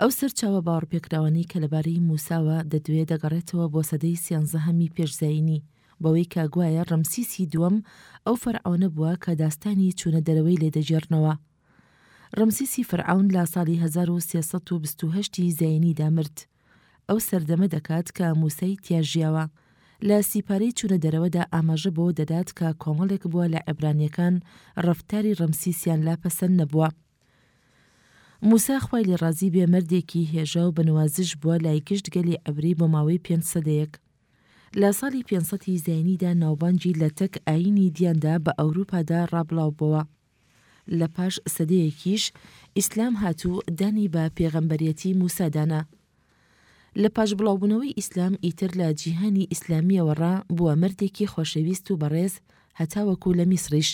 ئەو سەرچاوە باوەڕپێکراوانەی کە لەبارەی موساوە دەدوێ دەگەڕێتەوە بۆ سەدەی سیانزەهەمی پێش زایینی، بەوەی کە گوایە ڕەمسیسی دووەم ئەو فەرعەونە بووە کە داستانی چوونە دەرەوەی لێ دەگێڕنەوە. ڕەمسیسی فەرعەون لە ساڵی هەزار و سێ سەد و بیست و هەشت ی زایینیدا مرد. ئەو سەردەمە دەکات کە موسای تیا ژیاوە. لە سیپارەی چوونە دەرەوەدا ئاماژە بەوە دەدات کە کۆمەڵێک بووە لە عێبرانییەکان ڕەفتاری ڕەمسیسیان لا پەسەند نەبووە. موسا خوای لێ ڕازی بێ مەردێکی هێژا و بەنوازش بووە لای گشت گەلی عەبری بۆ ماوەی پێنج سەدەیەک. لە ساڵی پێنج سەد ی زاینیدا ناوبانگی لە تەک ئایینی دیاندا بە ئەوروپادا ڕابڵاو بۆوە. لە پاش سەدەیەکیش ئیسلام هات و دانی بە پێغەمبەرێتی موسا دانا. لە پاش بڵاو بوونەوەی ئیسلام ئیتر لە جیهانی ئیسلامیەوە ڕا بووە مەردێکی خۆشەویست و بەڕێز هەتاوەکو لە میسڕیش.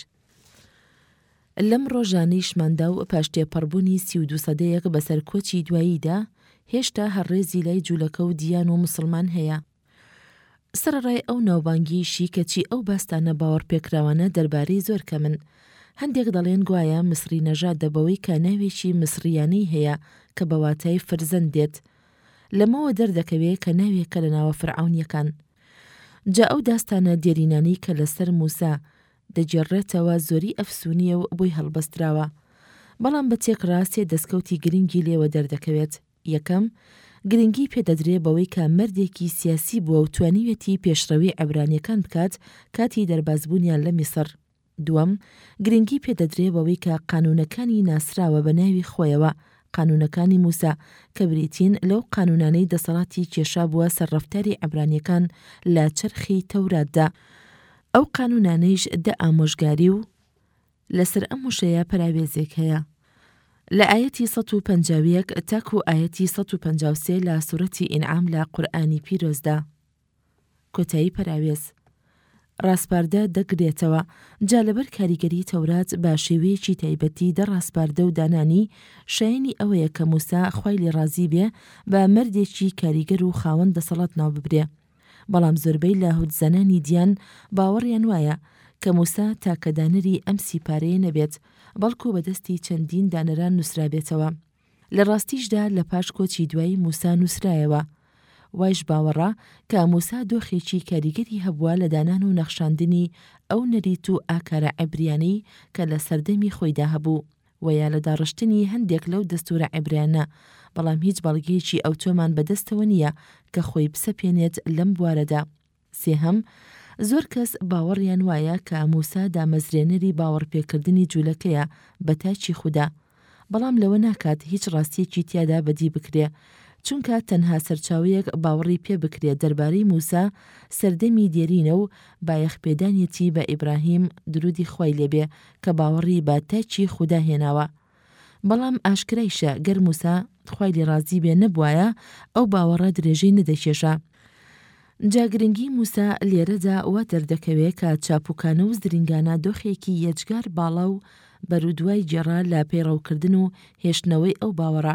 لەم ڕۆژانەیشماندا و پاش تێپەڕبوونی سی و دوو سەدەیەک بەسەر کۆچی دواییدا، هێشتا هەر ڕێزی لای جوولەکە و دیان و موسڵمان هەیە. سەرەڕای ئەو ناوبانگییشی کەچی ئەو باستانە باوەڕپێکراوانە دەربارەی زۆر کەمن. هەندێک دەڵێن گوایە میسڕی نەژادە بەوەی کە ناوێکی میسڕییانەی هەیە کە بە واتای فرزەند دێت. لەمەوە دەردەکەوێ کە ناوێکە لە ناوە فیرعەونییەکان. جا ئەو داستانە دێرینانەی کە لەسەر مووسا، دەگێڕرێتەوە زۆری ئەفسوونیە و بۆی هەڵبەستراوە. بەڵام بە تێکڕا سێ دەسکەوتی گرنگی لێوە دەردەکەوێت، یەکەم، گرنگی پێدەدرێ بەوەی کە مەردێکی سیاسی بووە و توانیویەتی پێشڕەوی عەبرانیەکان بکات کاتی دەربازبوونیان لە میسڕ. دووەم، گرنگی پێدەدرێ بەوەی کە قانوونەکانی ناسراوە بە ناوی خۆیەوە، قانوونەکانی موسا، کە بریتین لەو قانوونانەی دەسەڵاتی کێشابووە سەر ڕەفتاری عەبرانیەکان لە چەرخی تەوراتدا. ئەو قانوونانەیش دە ئامۆژگاری و لەسەر ئەم وشەیە پەراوێزێک هەیە لە ئاەتی 151 تاکو ئاەتی 153 لە سوورەتی ئینعام لە قورآانی پیرۆزدا کۆتایی پەراوێز ڕاسپاردە دەگرێتەوە جا لەبەر کاریگەری تەورات بە شێوەیەکی تایبەتی دە ڕاسپاردە و دانانی شایانی ئەوەیە کە موسا خوای لێ ڕازی بێ بە مردێکی کاریگەر و خاوەن دەسەڵات ناو ببرێ بەڵام زۆربەی لاهوت زانانی دیان باوەڕیان وایە کە موسا تاکە دانەری ئەم سی پارەیە نەبێت بەڵکو بە دەستی چەندین دانەران نووسرابێتەوە لە ڕاستیشدا لە پاش کۆچی دوایی موسا نووسرایەوە وایش باوەڕە کە موسا دۆخێکی کاریگەری هەبووە لە دانان و نەخشاندنی ئەو نەریت و ئاکارە عیبریانەی کە لە سەردەمی خۆیدا هەبوو و یا لە داڕشتنی هەندێک لەو دەستوورە عێبرانە، بەڵام هیچ بەڵگەیەکی ئەوتۆمان بە دەستەوە نییە کە خۆی بسەپێنێت لەم بوارەدا. سێهەم، زۆر کەس باوەڕیان وایە کە موسا دامەزرێنەری باوەڕپێکردنی جوولەکەیە بە تاکی خودا، بەڵام لەوە ناکات هیچ ڕاستییەکی تیادا بەدی بکرێ، چونکە تەنها سەرچاوەیەک باوەڕی پێ بکرێ دەربارەی موسا سەردەمی دێرینە و بایەخپێدانێتی بە ئیبراهیم، دروودی خوای لێبێ، کە باوەڕی بە تەرکی خودا هێناوە. بەڵام ئاشکرایشە گەر موسا، خوای لێ ڕازی بێ، نەبوایە، ئەو باوەڕە درێژەی نەدەکێشا. جا گرنگی موسا لێرەدا وا دەردەکەوێ کە چاپوکانە و زرینگانە دۆخێکی یەجگار باڵا و بەرودوای گێڕا لە پەیڕەوکردن و هێشتنەوەی ئەو باوەڕە،